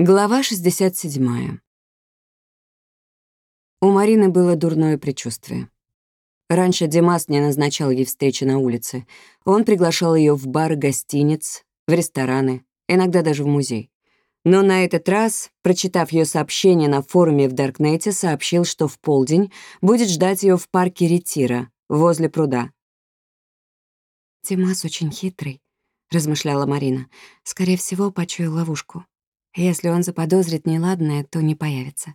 Глава 67. У Марины было дурное предчувствие. Раньше Димас не назначал ей встречи на улице. Он приглашал ее в бары, гостиниц, в рестораны, иногда даже в музей. Но на этот раз, прочитав ее сообщение на форуме в Даркнете, сообщил, что в полдень будет ждать ее в парке Ретира, возле пруда. «Димас очень хитрый», — размышляла Марина. «Скорее всего, почуял ловушку. Если он заподозрит неладное, то не появится.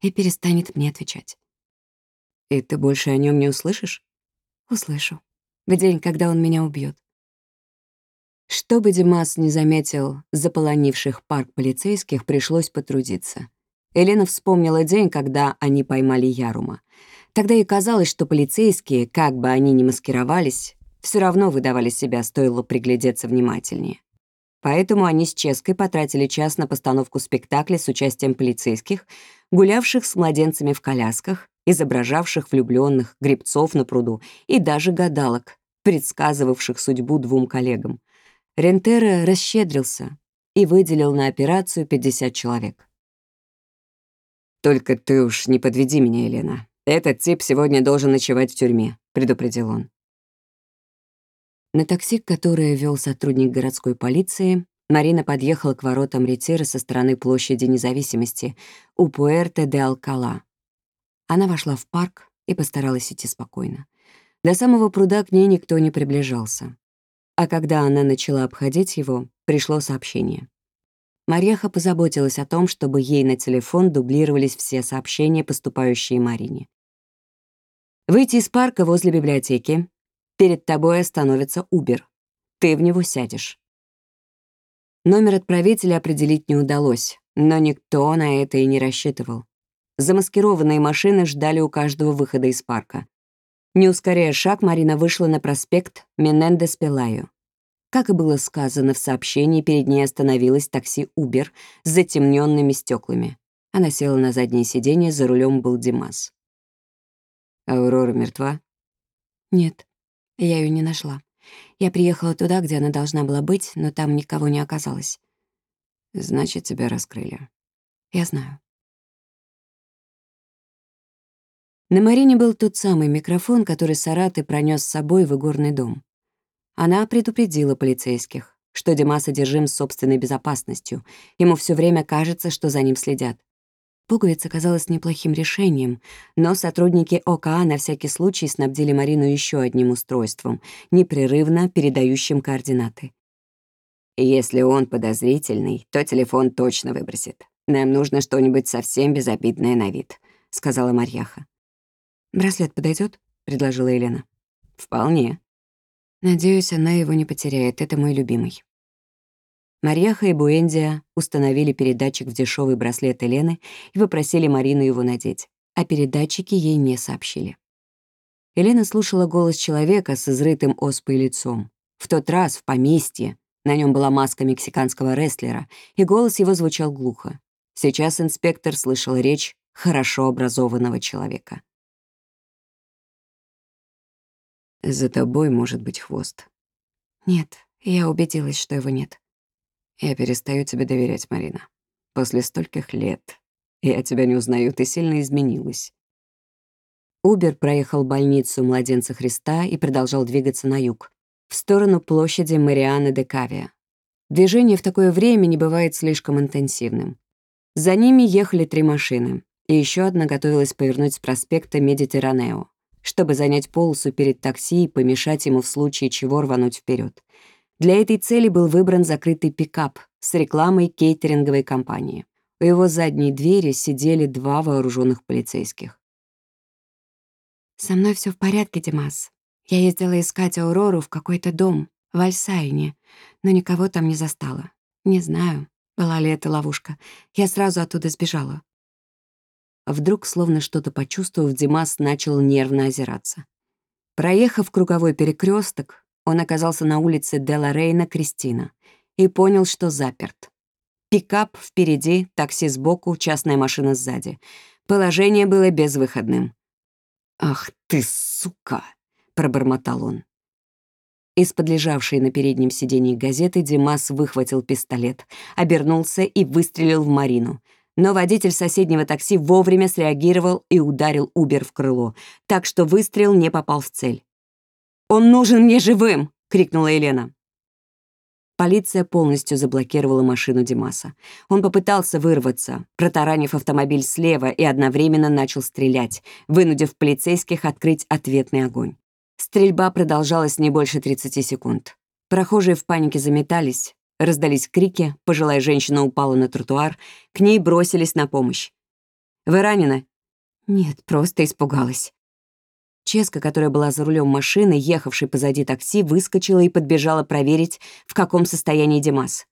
И перестанет мне отвечать. И ты больше о нем не услышишь? Услышу. В день, когда он меня убьет. Чтобы Димас не заметил заполонивших парк полицейских, пришлось потрудиться. Елена вспомнила день, когда они поймали Ярума. Тогда ей казалось, что полицейские, как бы они ни маскировались, все равно выдавали себя, стоило приглядеться внимательнее. Поэтому они с Ческой потратили час на постановку спектакля с участием полицейских, гулявших с младенцами в колясках, изображавших влюбленных, гребцов на пруду и даже гадалок, предсказывавших судьбу двум коллегам. Рентера расщедрился и выделил на операцию 50 человек. «Только ты уж не подведи меня, Елена. Этот тип сегодня должен ночевать в тюрьме», — предупредил он. На такси, которое вел сотрудник городской полиции, Марина подъехала к воротам ретира со стороны площади независимости у Пуэрте де Алкала. Она вошла в парк и постаралась идти спокойно. До самого пруда к ней никто не приближался. А когда она начала обходить его, пришло сообщение. Марьяха позаботилась о том, чтобы ей на телефон дублировались все сообщения, поступающие Марине. Выйти из парка возле библиотеки, Перед тобой остановится Uber. Ты в него сядешь. Номер отправителя определить не удалось, но никто на это и не рассчитывал. Замаскированные машины ждали у каждого выхода из парка. Не ускоряя шаг, Марина вышла на проспект Менендес Пелаю. Как и было сказано в сообщении, перед ней остановилось такси Uber с затемненными стеклами. Она села на заднее сиденье, за рулем был Димас. «Аурора мертва?» «Нет», я ее не нашла. Я приехала туда, где она должна была быть, но там никого не оказалось. Значит, тебя раскрыли. Я знаю. На Марине был тот самый микрофон, который Сараты пронес с собой в игорный дом. Она предупредила полицейских, что Димас одержим собственной безопасностью. Ему все время кажется, что за ним следят. Пуговица казалась неплохим решением, но сотрудники ОКА на всякий случай снабдили Марину еще одним устройством, непрерывно передающим координаты. «Если он подозрительный, то телефон точно выбросит. Нам нужно что-нибудь совсем безобидное на вид», — сказала Марьяха. «Браслет подойдет? предложила Елена. «Вполне». «Надеюсь, она его не потеряет. Это мой любимый». Марьяха и Буэндия установили передатчик в дешевый браслет Елены и попросили Марину его надеть, а передатчики ей не сообщили. Елена слушала голос человека с изрытым оспой лицом. В тот раз в поместье на нем была маска мексиканского рестлера, и голос его звучал глухо. Сейчас инспектор слышал речь хорошо образованного человека. «За тобой может быть хвост». «Нет, я убедилась, что его нет». Я перестаю тебе доверять, Марина. После стольких лет я тебя не узнаю, ты сильно изменилась. Убер проехал больницу Младенца Христа и продолжал двигаться на юг, в сторону площади Марианы де Кавия. Движение в такое время не бывает слишком интенсивным. За ними ехали три машины, и еще одна готовилась повернуть с проспекта Медитеранео, чтобы занять полосу перед такси и помешать ему в случае чего рвануть вперед. Для этой цели был выбран закрытый пикап с рекламой кейтеринговой компании. У его задней двери сидели два вооруженных полицейских. «Со мной все в порядке, Димас. Я ездила искать Аурору в какой-то дом, в Альсайне, но никого там не застала. Не знаю, была ли это ловушка. Я сразу оттуда сбежала». Вдруг, словно что-то почувствовав, Димас начал нервно озираться. Проехав круговой перекресток, он оказался на улице Делла Рейна Кристина и понял, что заперт. Пикап впереди, такси сбоку, частная машина сзади. Положение было безвыходным. «Ах ты, сука!» — пробормотал он. Из-под лежавшей на переднем сиденье газеты Димас выхватил пистолет, обернулся и выстрелил в Марину. Но водитель соседнего такси вовремя среагировал и ударил Убер в крыло, так что выстрел не попал в цель. «Он нужен мне живым!» — крикнула Елена. Полиция полностью заблокировала машину Димаса. Он попытался вырваться, протаранив автомобиль слева и одновременно начал стрелять, вынудив полицейских открыть ответный огонь. Стрельба продолжалась не больше 30 секунд. Прохожие в панике заметались, раздались крики, пожилая женщина упала на тротуар, к ней бросились на помощь. «Вы ранены?» «Нет, просто испугалась». Ческа, которая была за рулем машины, ехавшей позади такси, выскочила и подбежала проверить, в каком состоянии Димас.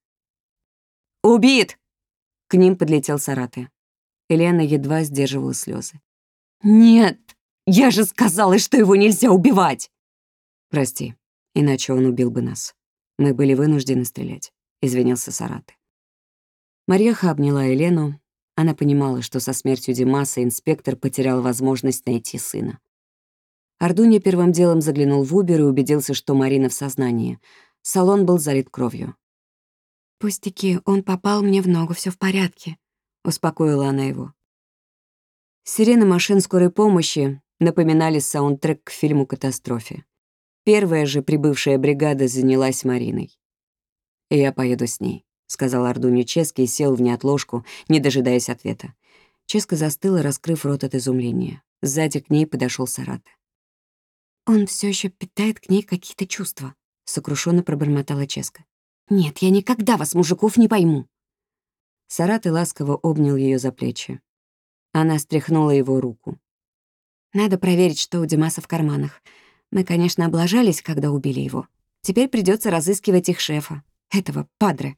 «Убит!» К ним подлетел Сараты. Елена едва сдерживала слезы. «Нет, я же сказала, что его нельзя убивать!» «Прости, иначе он убил бы нас. Мы были вынуждены стрелять», — извинился Сараты. Марьяха обняла Елену. Она понимала, что со смертью Димаса инспектор потерял возможность найти сына. Ардуня первым делом заглянул в Убер и убедился, что Марина в сознании. Салон был залит кровью. «Пустяки, он попал мне в ногу, все в порядке», — успокоила она его. Сирены машин скорой помощи напоминали саундтрек к фильму «Катастрофе». Первая же прибывшая бригада занялась Мариной. «И я поеду с ней», — сказал Ардуню Чески и сел в неотложку, не дожидаясь ответа. Ческа застыла, раскрыв рот от изумления. Сзади к ней подошел Сарата. «Он все еще питает к ней какие-то чувства», — сокрушенно пробормотала Ческа. «Нет, я никогда вас, мужиков, не пойму». Сараты ласково обнял ее за плечи. Она стряхнула его руку. «Надо проверить, что у Димаса в карманах. Мы, конечно, облажались, когда убили его. Теперь придется разыскивать их шефа, этого падре».